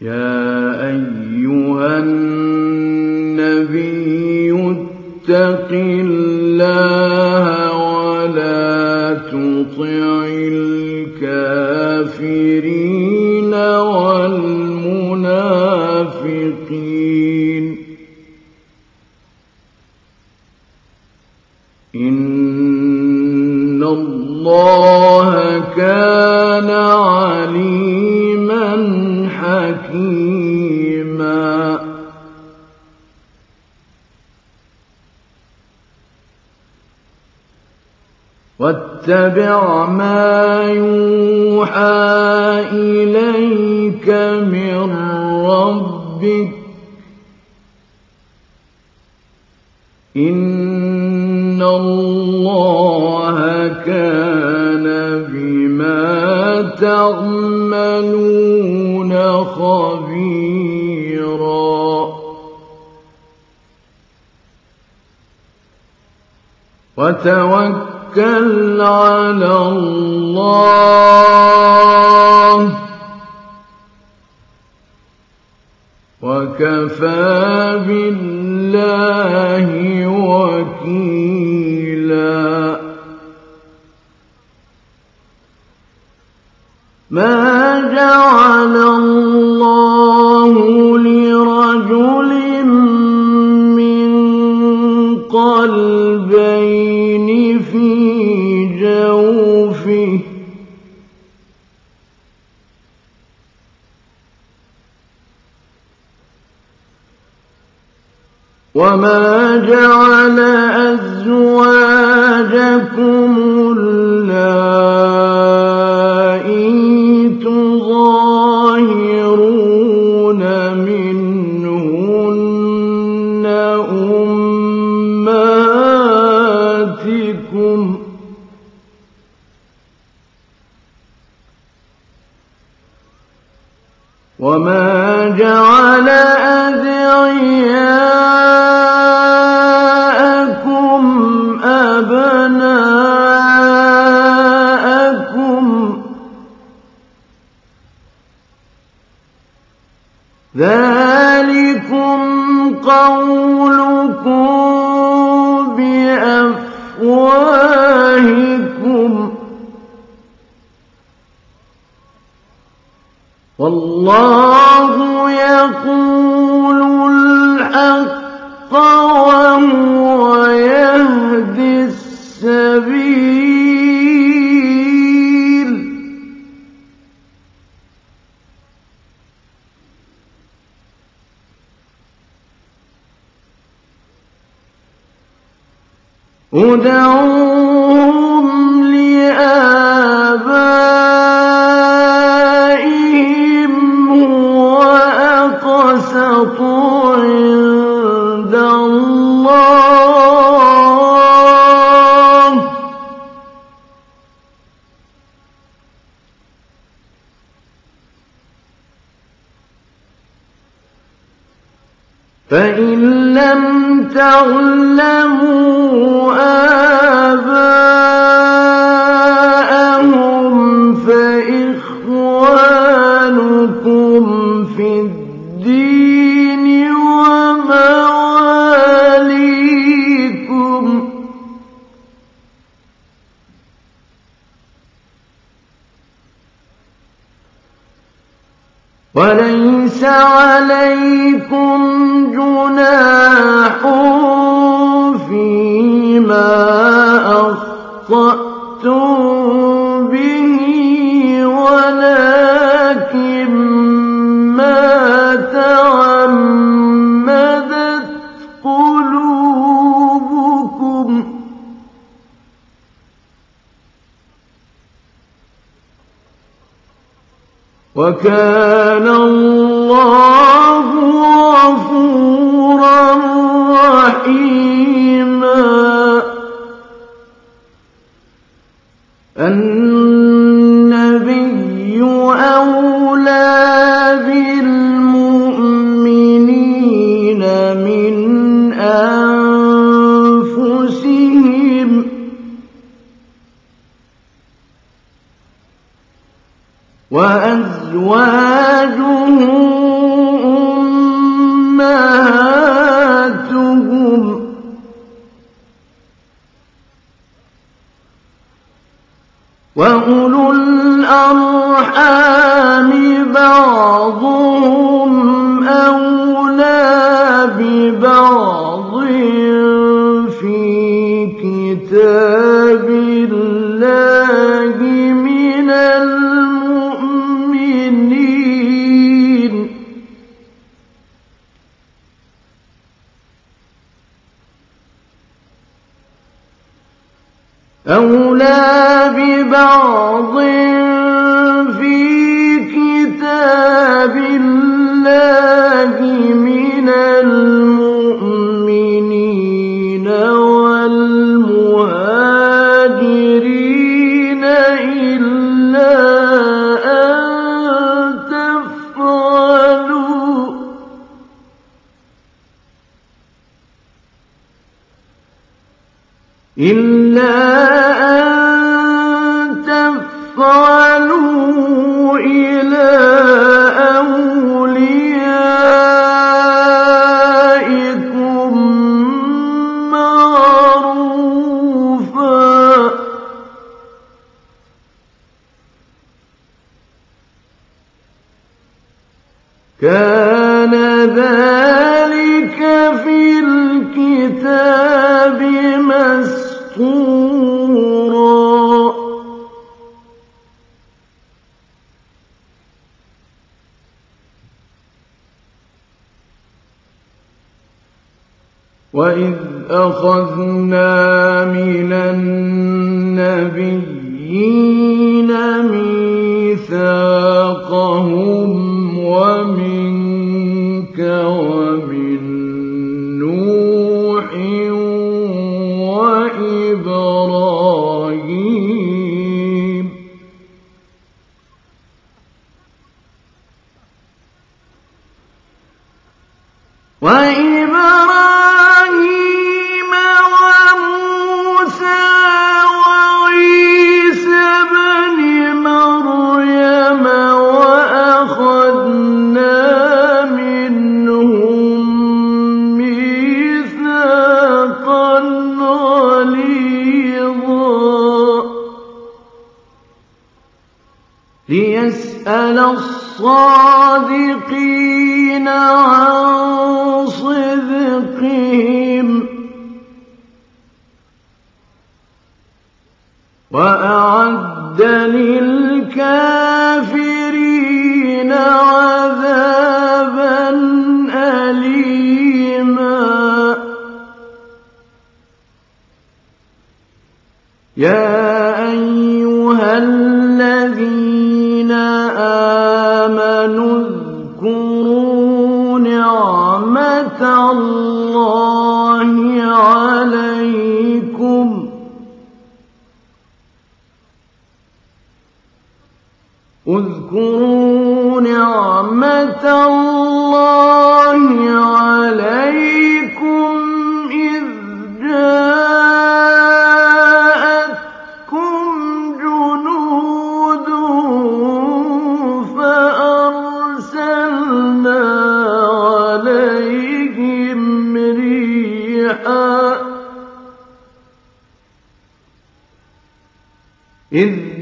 يا أيها النبي اتق الله واتبع ما يوحى إليك من ربك. إن الله كان بما تعملون خبيرا. وتوكل على الله. وكفى بالله وكيلا. ما جعل الله في جوفه. وما جعل أزواجكم اللائي وما جعل أدعياءكم ادعوهم وكان الله كان ذلك في الكتاب مسطورا وإذ أخذنا من النبيين ميثاقهم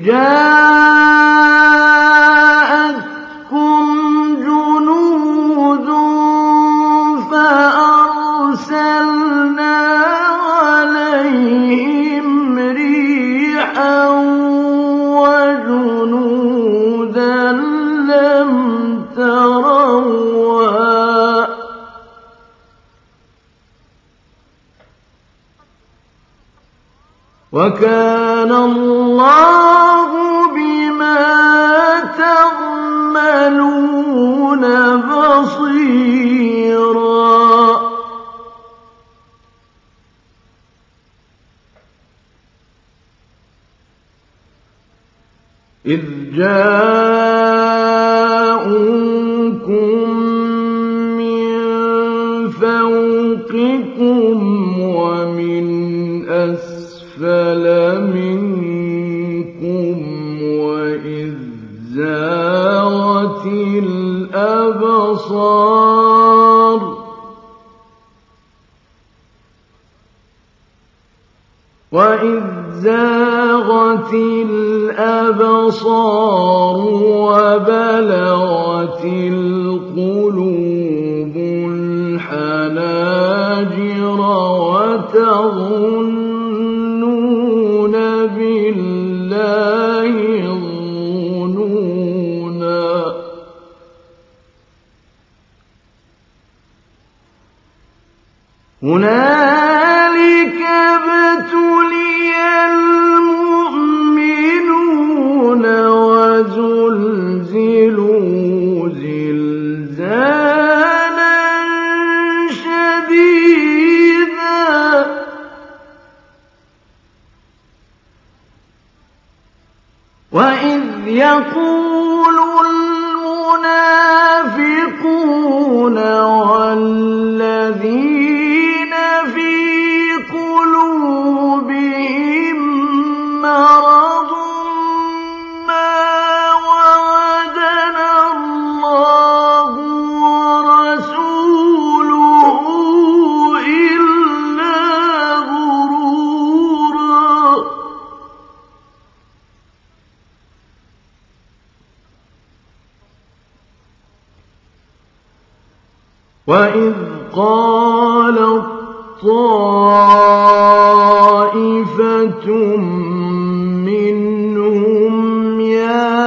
جَاءَتْكُمْ جُنُودٌ فَأَرْسَلْنَا عَلَيْهِمْ رِيحًا وَجُنُودًا لَّمْ تَرَوْهَا ۚ. وَكَانَ جاء يقول المنافقون والذين وإذ قالت طائفة منهم يا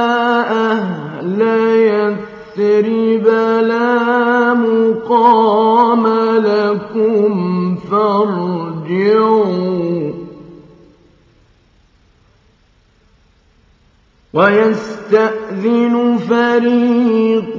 أهل يثرب لا مقام لكم فارجعوا ويستأذن فريق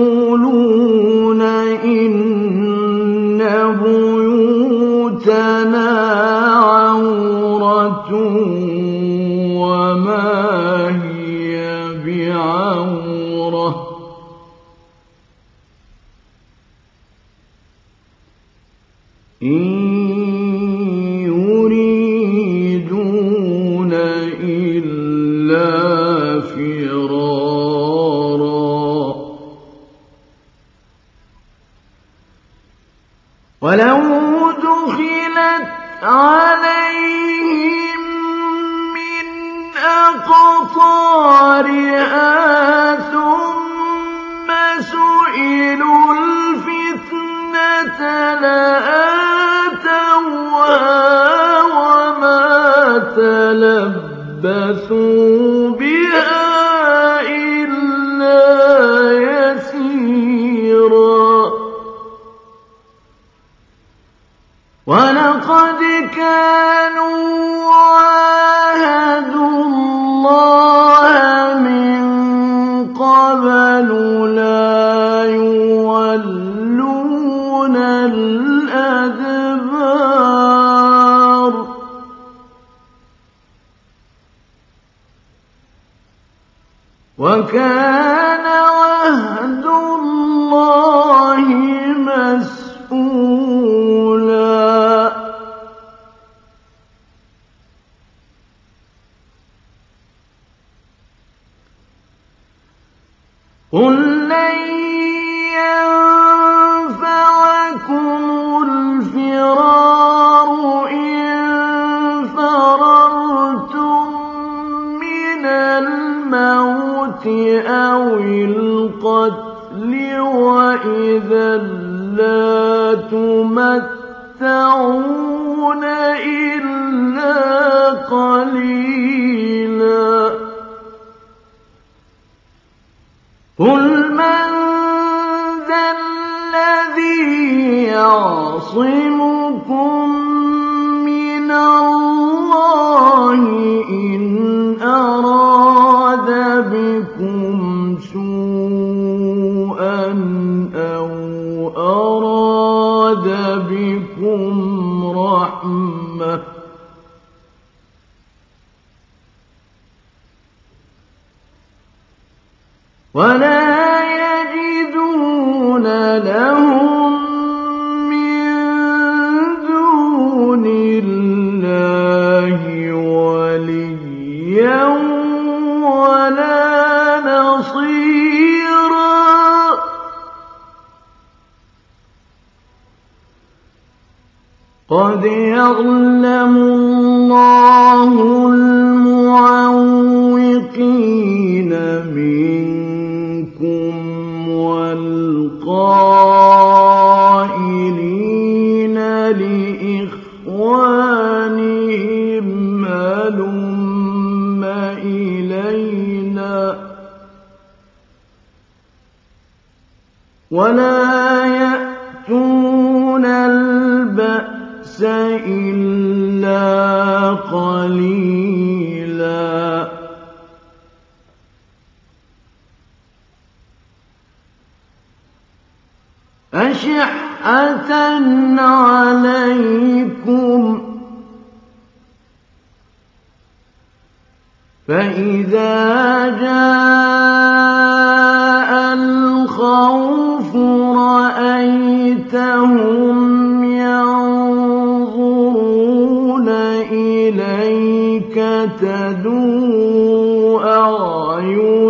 وطارئها ثم سئلوا الفتنة لآتوها وما تلبثوا بها إلا يسيرا. ولقد كان وكان لَا تُمَتَّعُونَ إِلَّا قَلِيلًا. قُلْ مَنْ ذَا الَّذِي ولا يجدون لهم من دون الله وليا ولا نصيرا. قد يظلم الله المعوقين من ولا يأتون البأس إلا قليلا أشحة عليكم فإذا جاء الخوف رأيتهم ينظرون إليك تدور أعينهم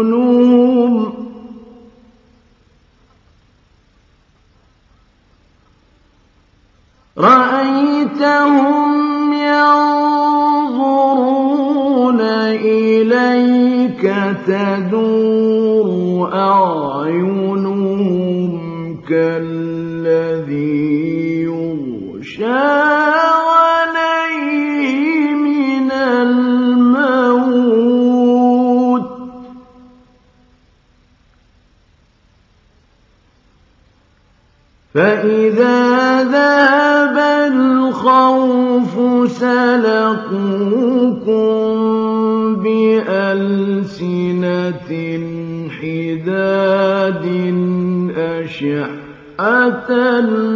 رأيتهم ينظرون إليك تدور أعينهم كالذي يغشى عليه من الموت. فإذا ذهب الخوف سلقوكم بألسنة حداد أشعة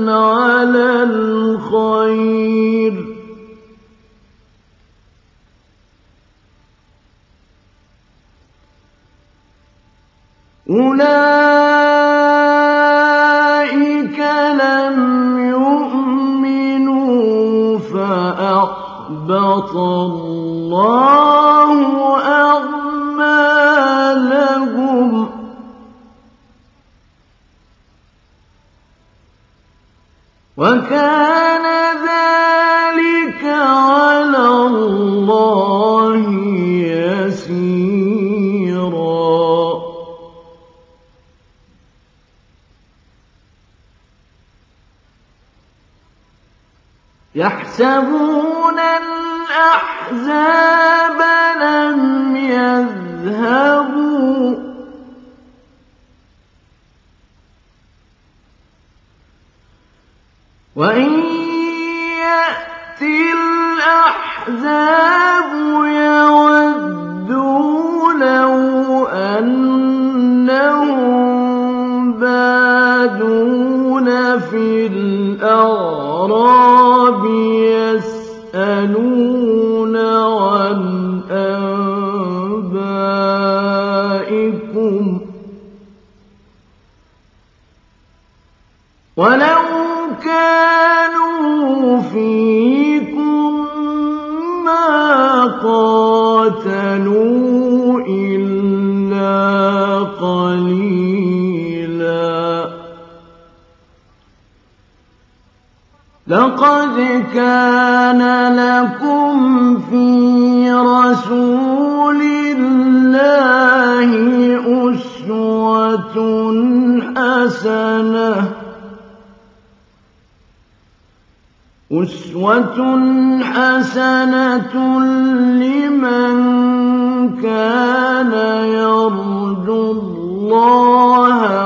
على الخير. أولئك لم يؤمنوا فأحبط الله. وكان ذلك على الله يسيرا. يحسبون الأحزاب لم يذهبوا وإن يأتي الأحزاب يودوا لو أنهم بادون في الأعراب يسألون عن أنبائكم ولو فيكم ما قاتلوا إلا قليلا. لقد كان لكم في رسول الله أسوة حسنة. أسوة حسنة لمن كان يرجو الله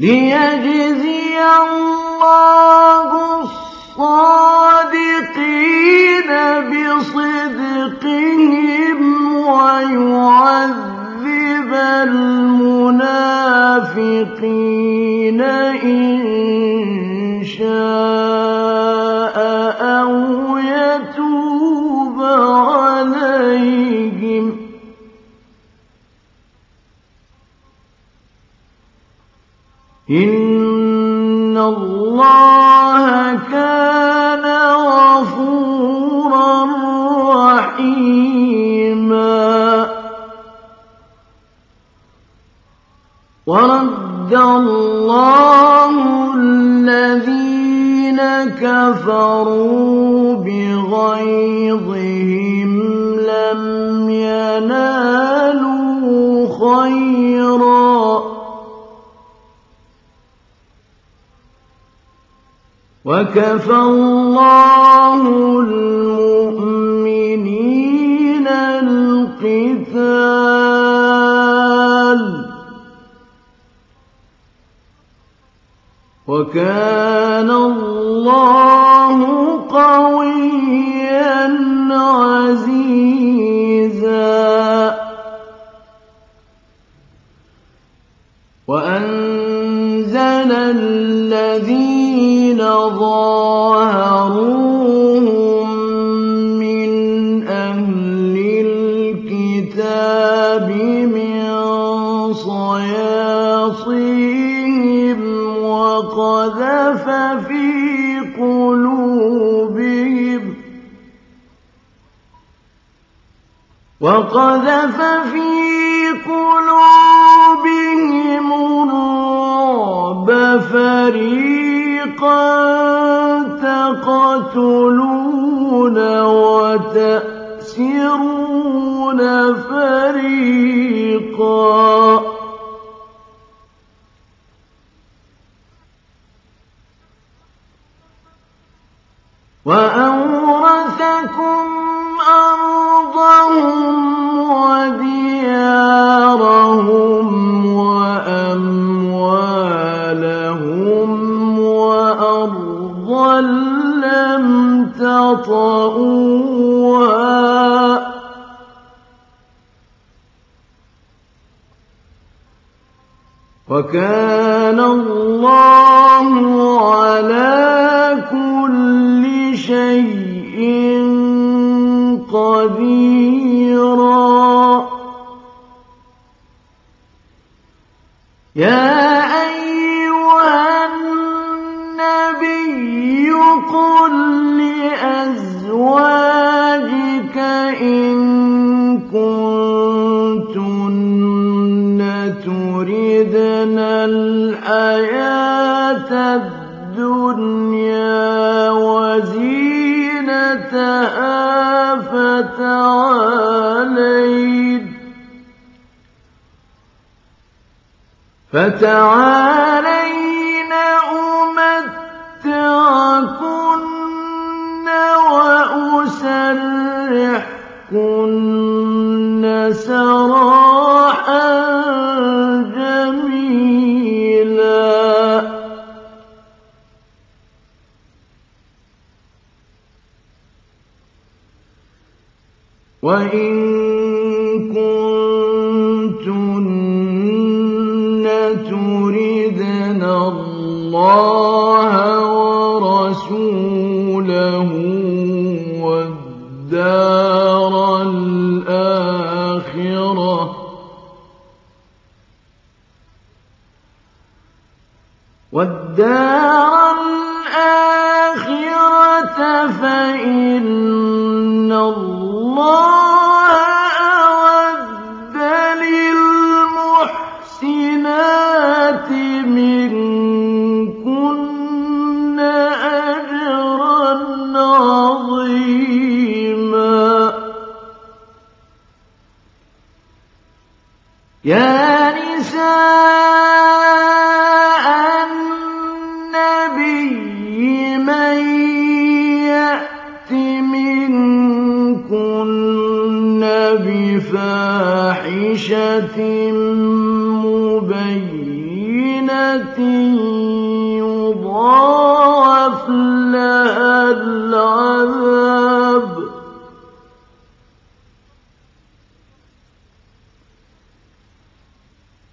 ليجزي الله الصادقين بصدقهم ويعذب المنافقين إن شاء إن الله كان غفورا رحيما ورد الله الذين كفروا بغيظهم لم ينالوا خيرا وكفى الله المؤمنين القتال. وكان الله قويا عزيزا. وأنزل الذين ظاهروهم من أهل الكتاب من صياصيهم وقذف في قلوبهم وقذف في قلوبهم الرعب فريقا تقتلون وتأسرون فريقا. وأورثكم لم تطئوها وكان الله على كل شيء قديرا يا إن كنتن تردن الحياة الدنيا وزينتها فتعالين فَتَعَالَيْنَ أُمَتِّعْكُنَّ وَأُسَرِّحْكُنَّ سَرَاحًا جَمِيلًا. وَإِن وَالدَّارَ الْآخِرَةَ فَإِنَّ اللَّهَ أَعَدَّ لِلْمُحْسِنَاتِ يا نساء يضاعف لها العذاب.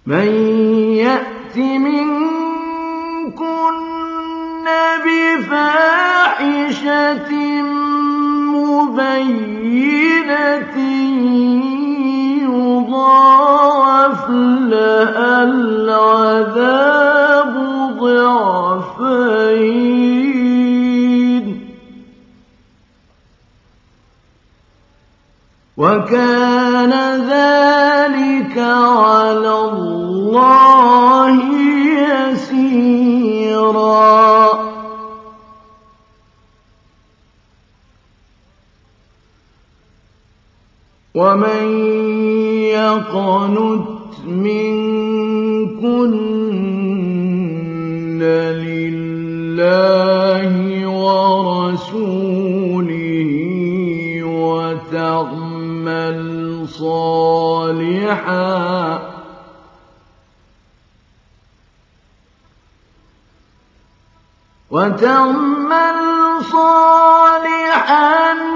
مَن يَأْتِ مِنكُنَّ بِفَاحِشَةٍ مُّبَيِّنَةٍ الْعَذَابُ ضِعْفَيْنِ ۚ. وَكَانَ ذَٰلِكَ عَلَى اللَّهِ يَسِيرًا. وَمَن يَقْنُتْ مِنكُنَّ لِلَّهِ وَرَسُولِهِ وَتَعْمَلْ صَالِحًا وتعمل صالحا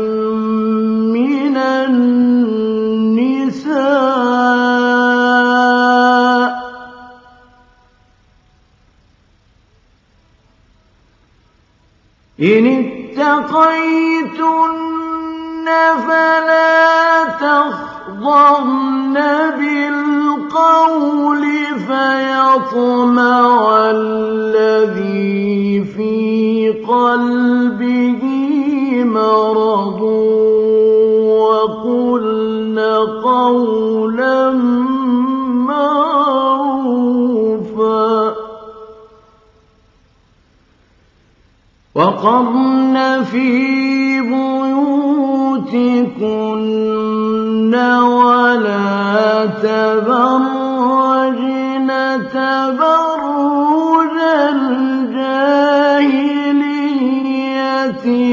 اتقيتن فلا تخضعن بالقول فيطمع الذي في قلبه مرض وقلن قولا معروفا وقرن في بيوتكن ولا تبرجن تبرج الجاهلية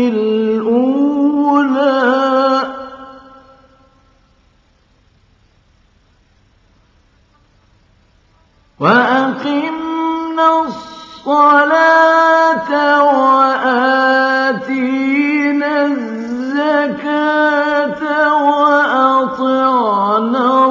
الأولى. وأقمنا الصلاة وأطعنا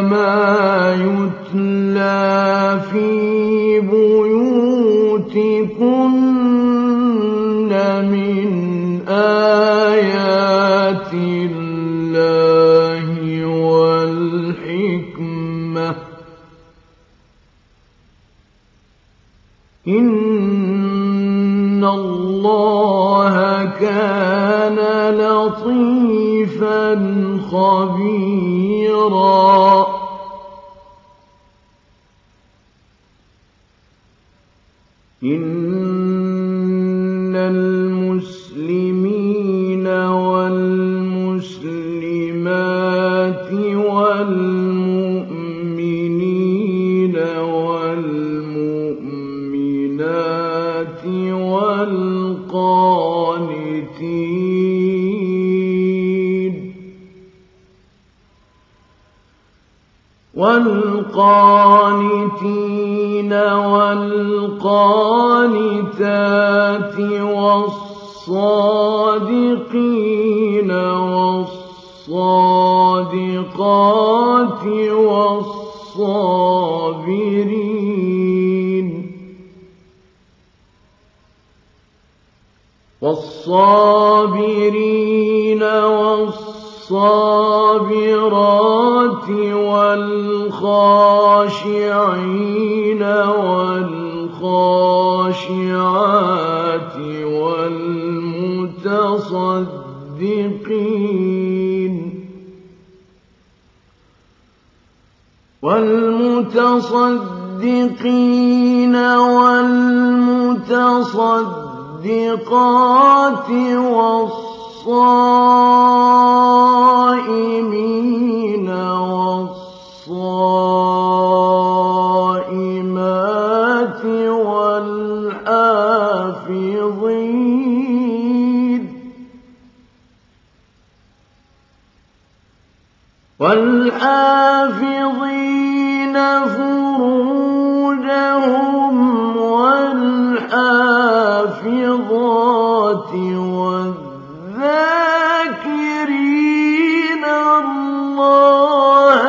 ما يتلى في بيوتكن من آيات الله والحكمة إن الله كان لطيفا خبيرا إن والمتصدقات والصائمين والصائمات والحافظين والحافظين فروجهم والحافظات والذاكرين الله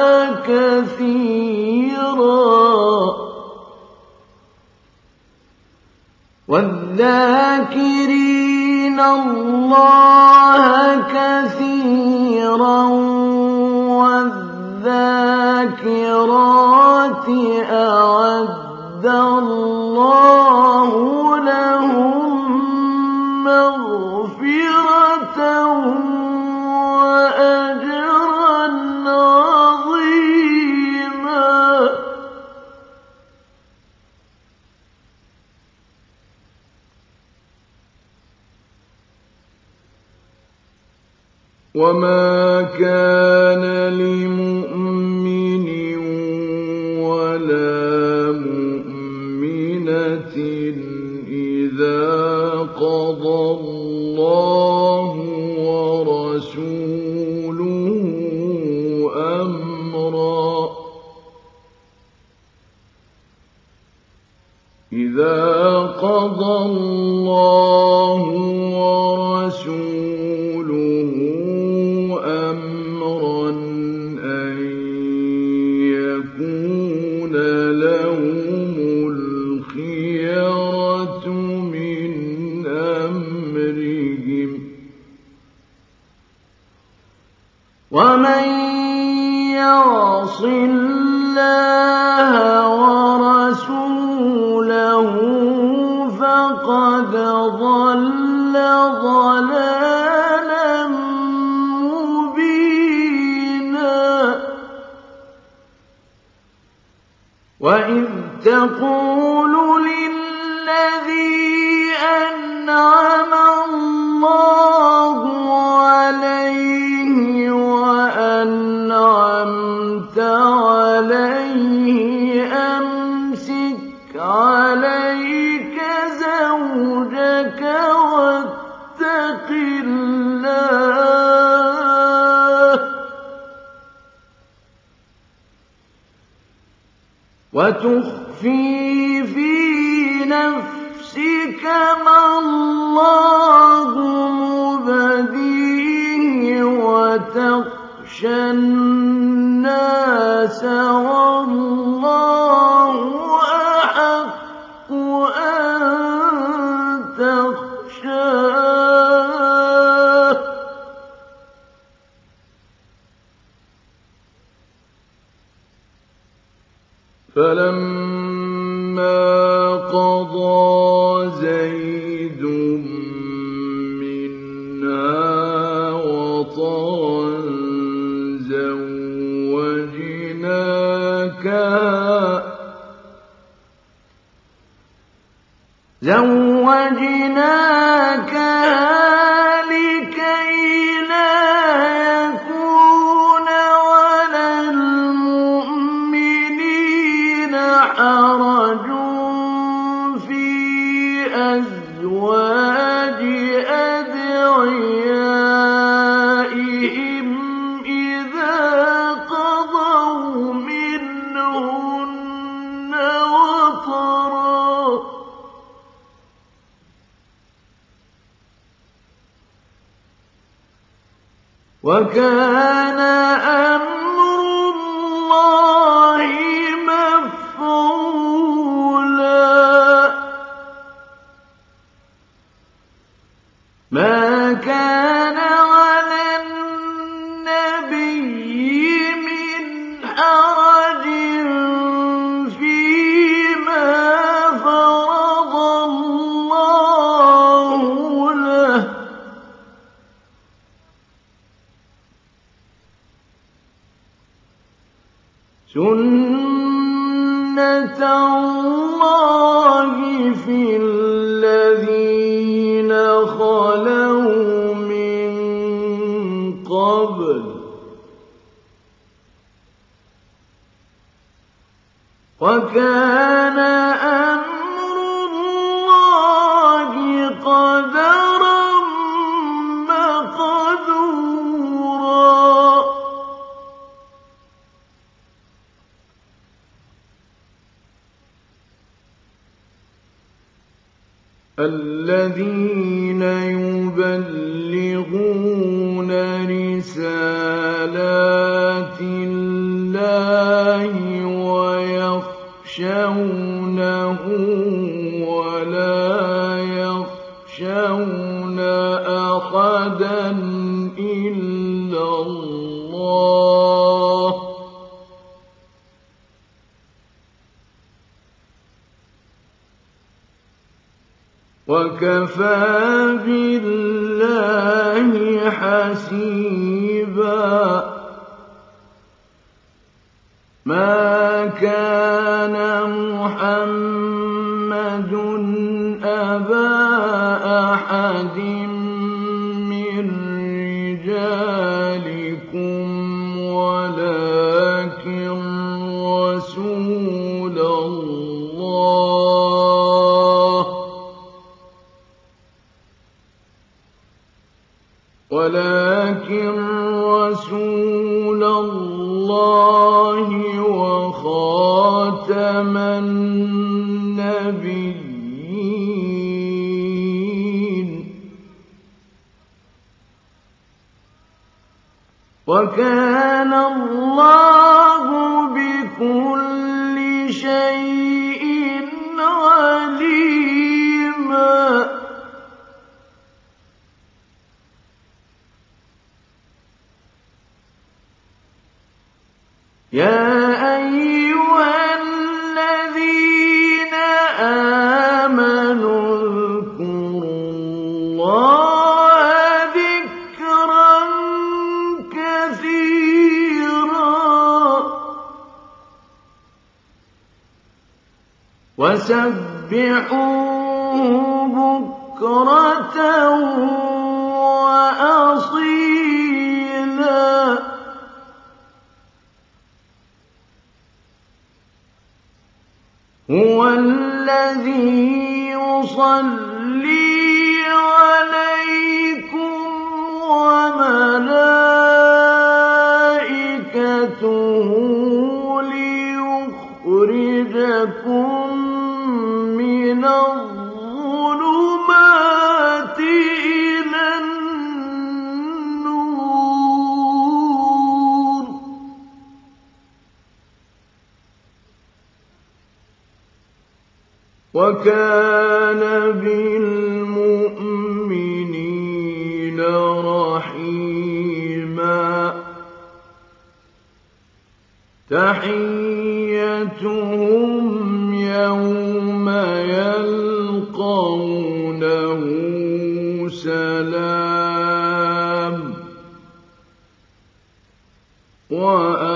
كثيرا. والذاكرين الله كثيرا والذاكرات أعد مغفرة وأجرا عظيما. وما كان لمؤمن قضى الله ورسوله أمرا. إذا قضى الله تقول للذي أنعم الله عليه وأنعمت عليه أمسك عليك زوجك واتق الله. وتخفي في نفسك ما الله مبديه وتخشى الناس والله وكان وكان ويخشونه ولا يخشون أحدا إلا الله. وكفى بالله حسيبا. ما كان محمد أبا أحد من رجالكم ولكن رسول الله. ولكن رسول الله وخاتم النبيين. وكان الله بكل شيء عليما. يا وسبحوه بكرة وأصيلا. هو الذي يصلي عليكم وملائكته ليخرجكم وكان بالمؤمنين رحيما. تحيتهم يوم يلقونه سلام. وأعد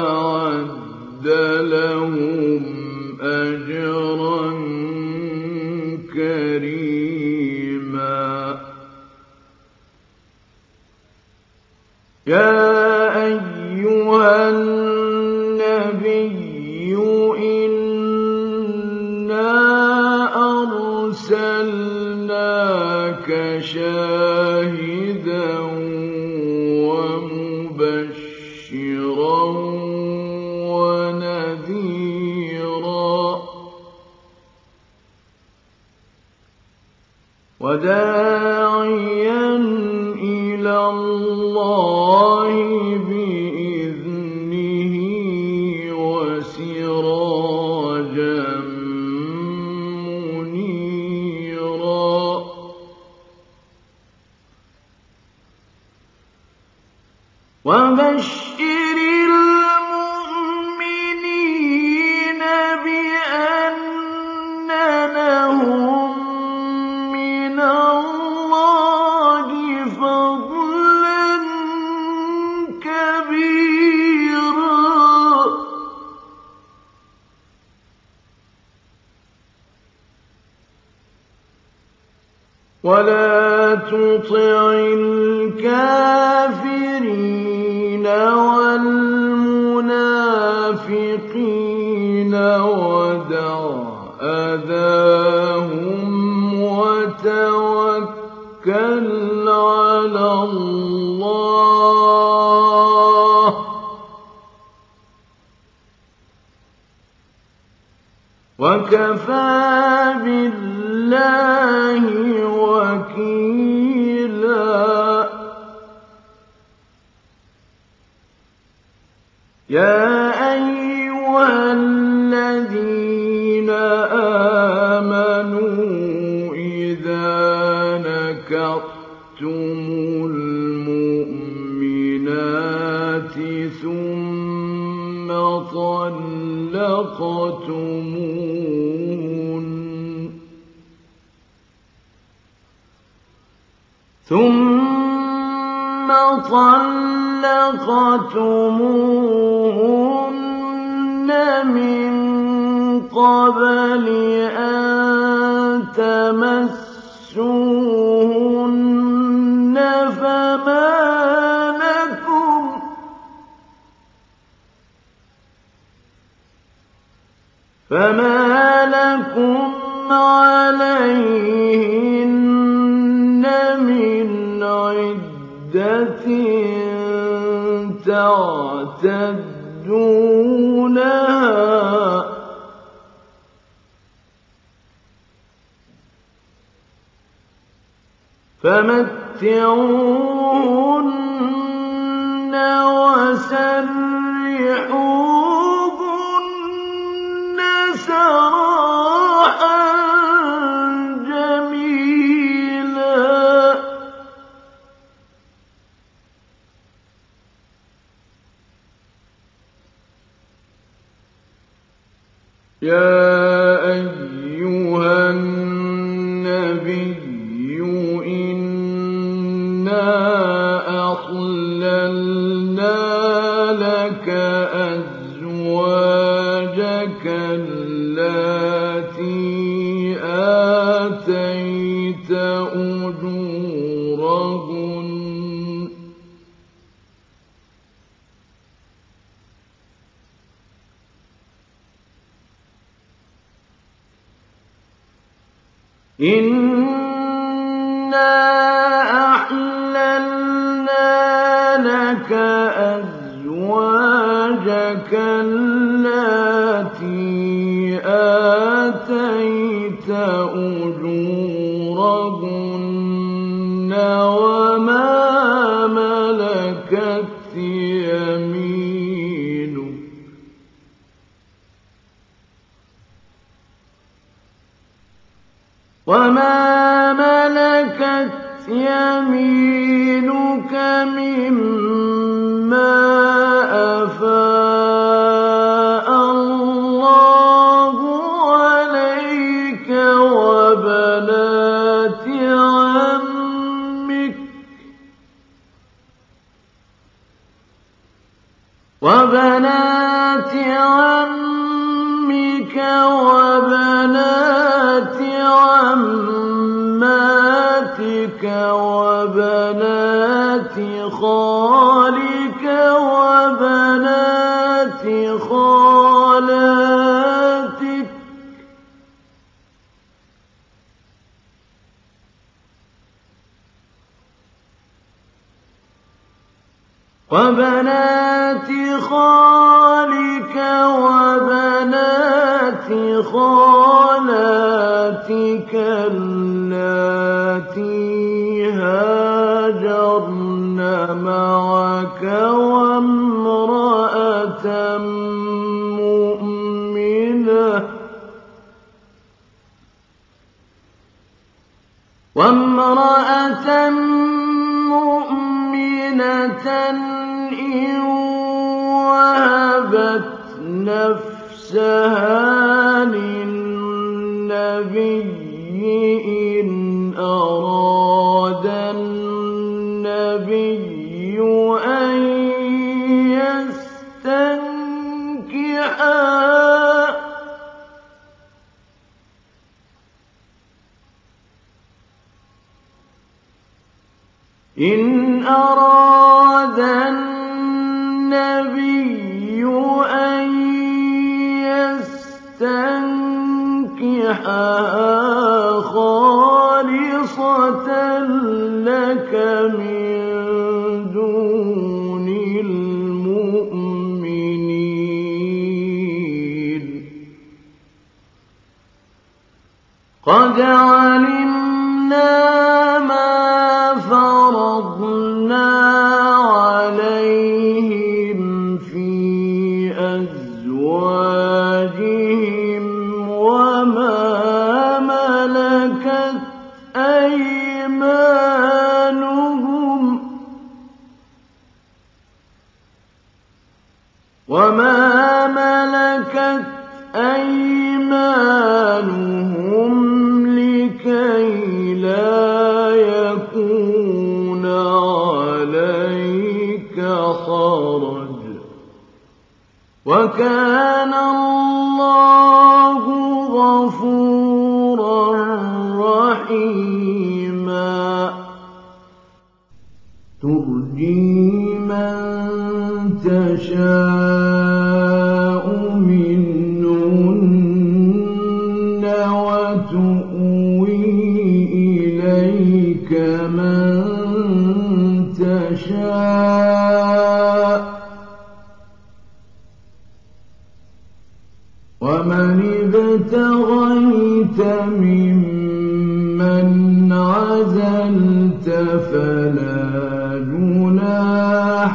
ثم طلقتموهن من قبل أن تمسوهن. فما لكم عليهن من عدة تعتدونها فمتعوهن وسرحوهن يا أجورهن وما ملكت يمينك وما ملكت يمينك مما وبنات خالك وبنات خالاتك. وبنات خالك وبنات خالاتك. معك وامرأة مؤمنة. وامرأة مؤمنة إن وهبت نفسها للنبي إن إن أراد النبي أن يستنكحها خالصة لك من دون المؤمنين. قد علمنا حرج وكان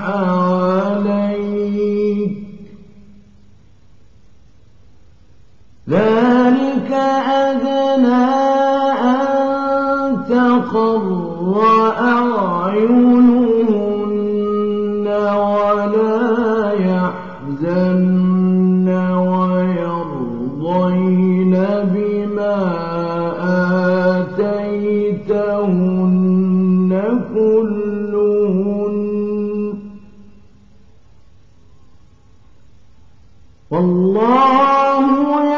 عليك. والله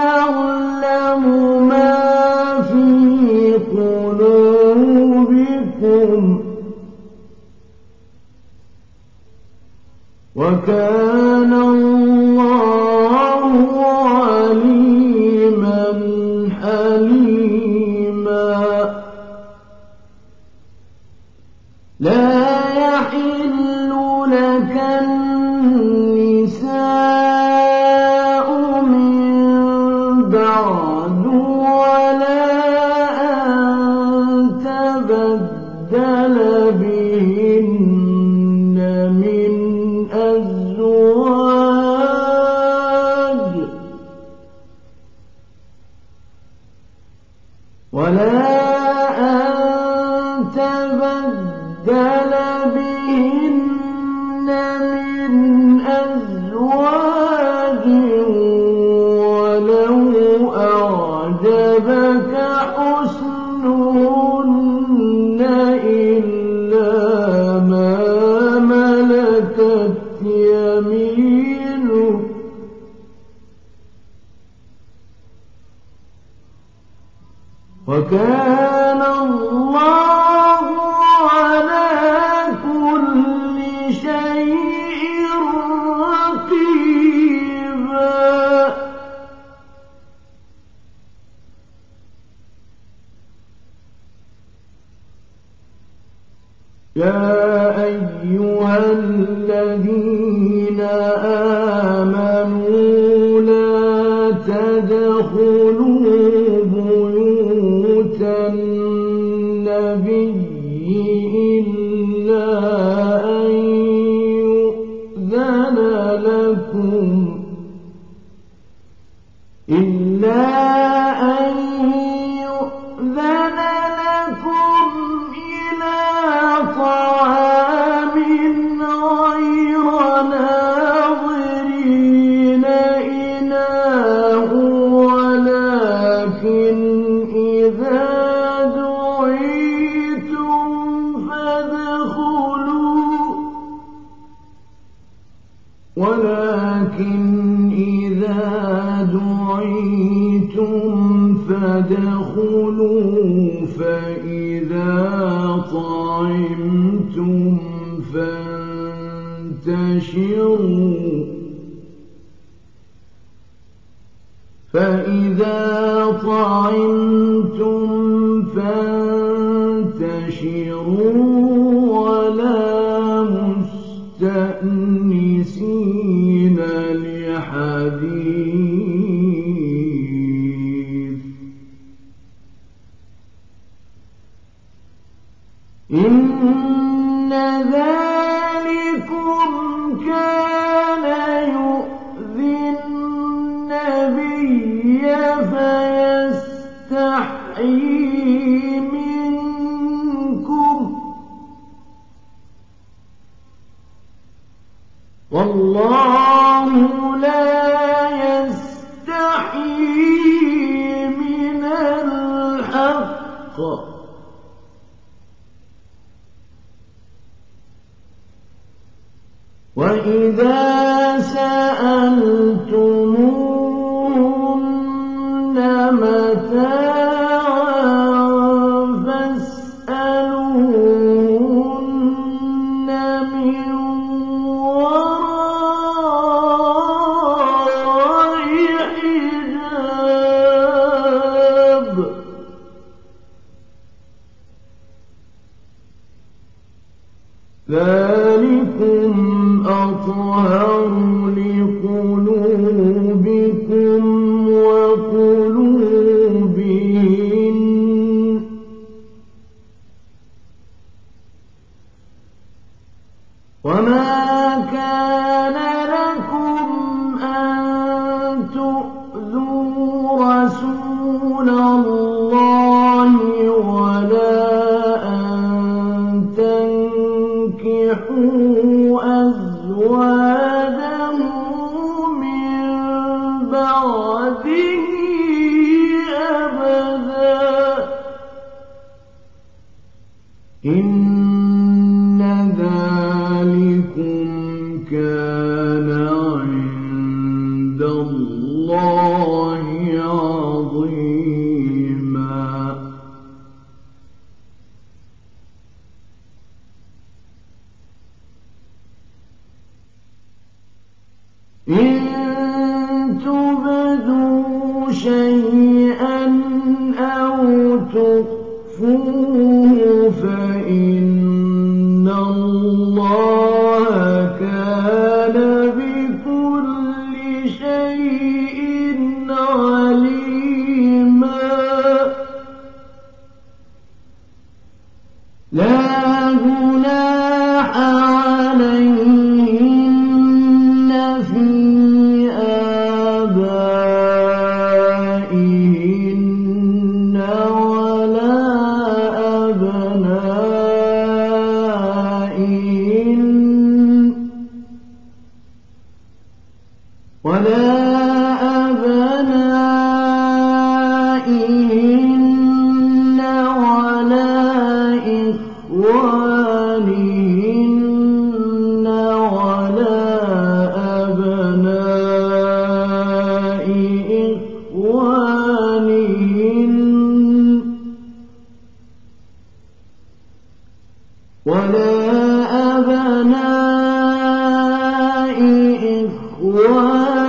Wow.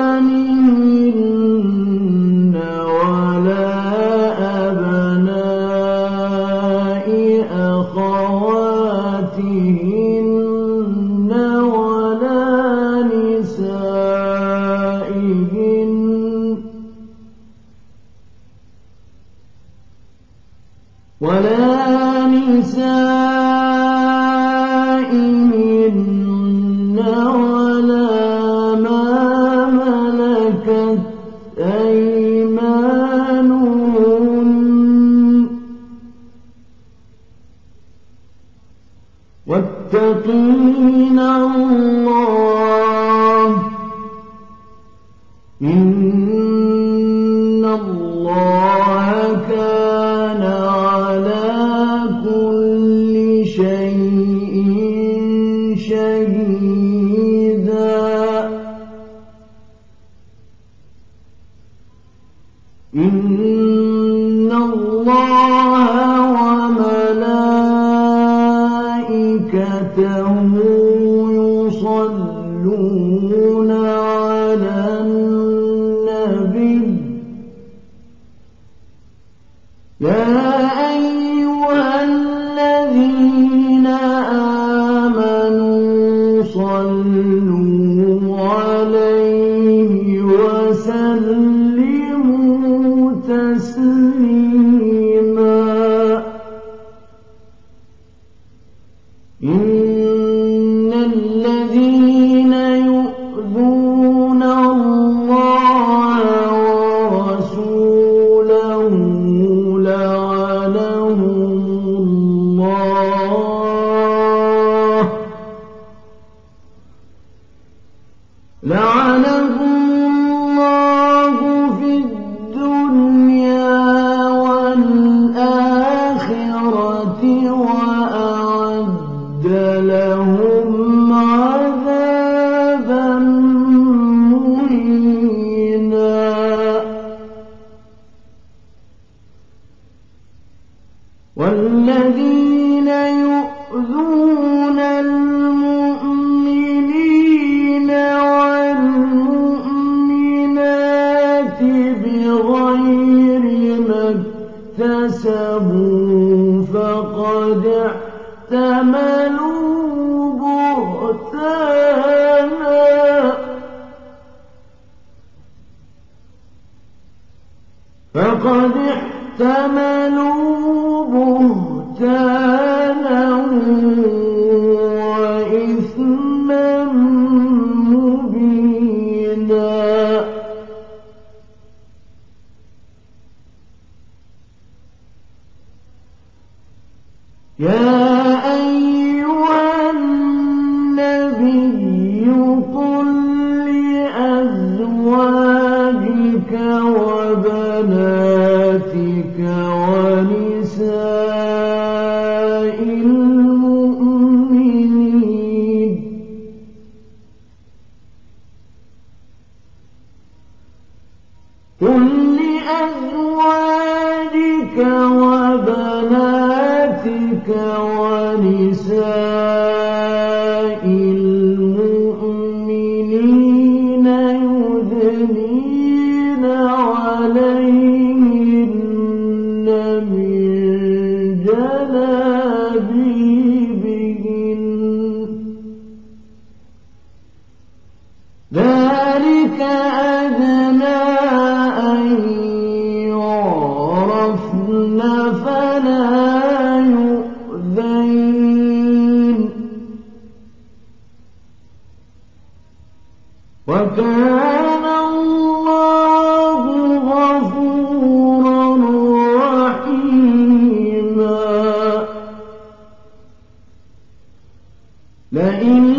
في المدينة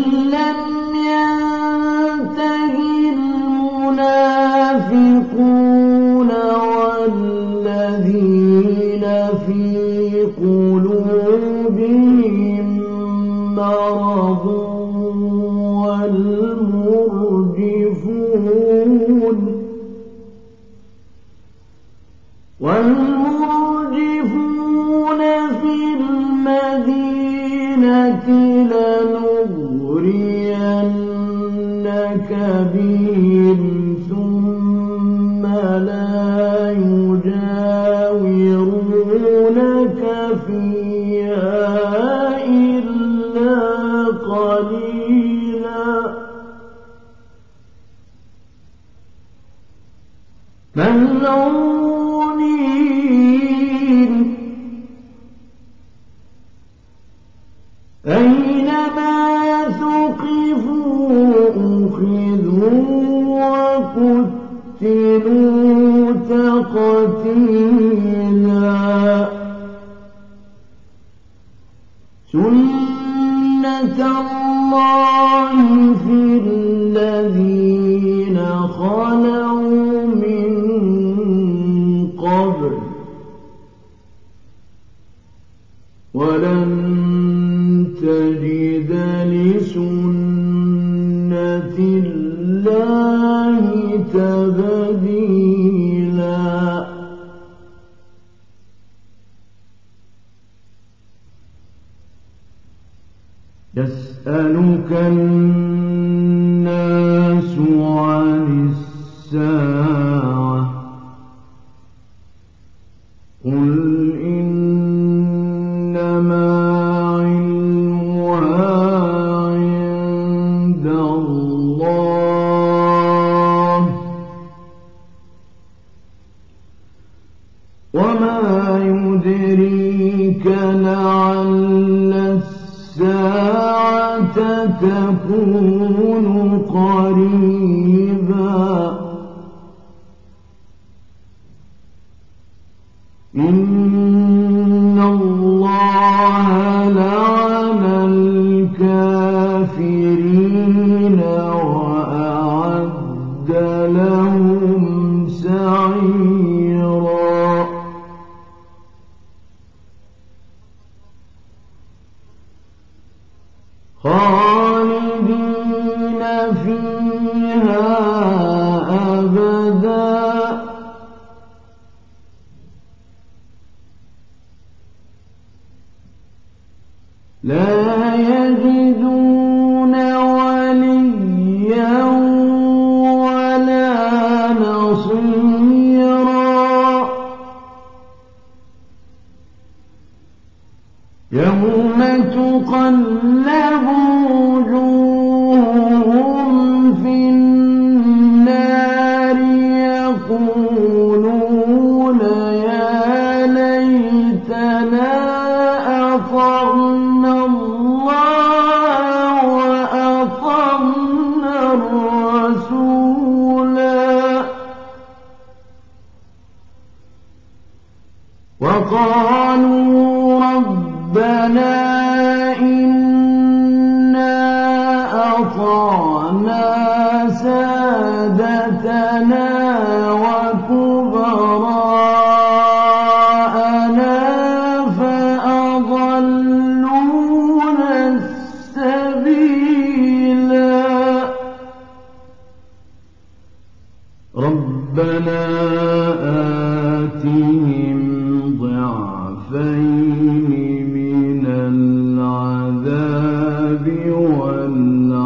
العذاب والعنهم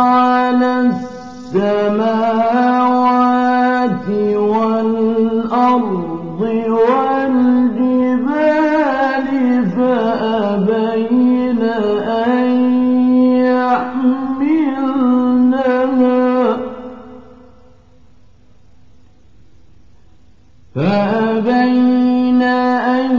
على السماوات والأرض والجبال فأبين أن يحمل فأبين أن